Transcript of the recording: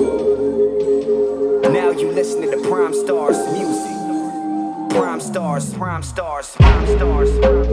Now you listening to Prime Stars music. Prime Stars, Prime Stars, Prime Stars, Prime Stars.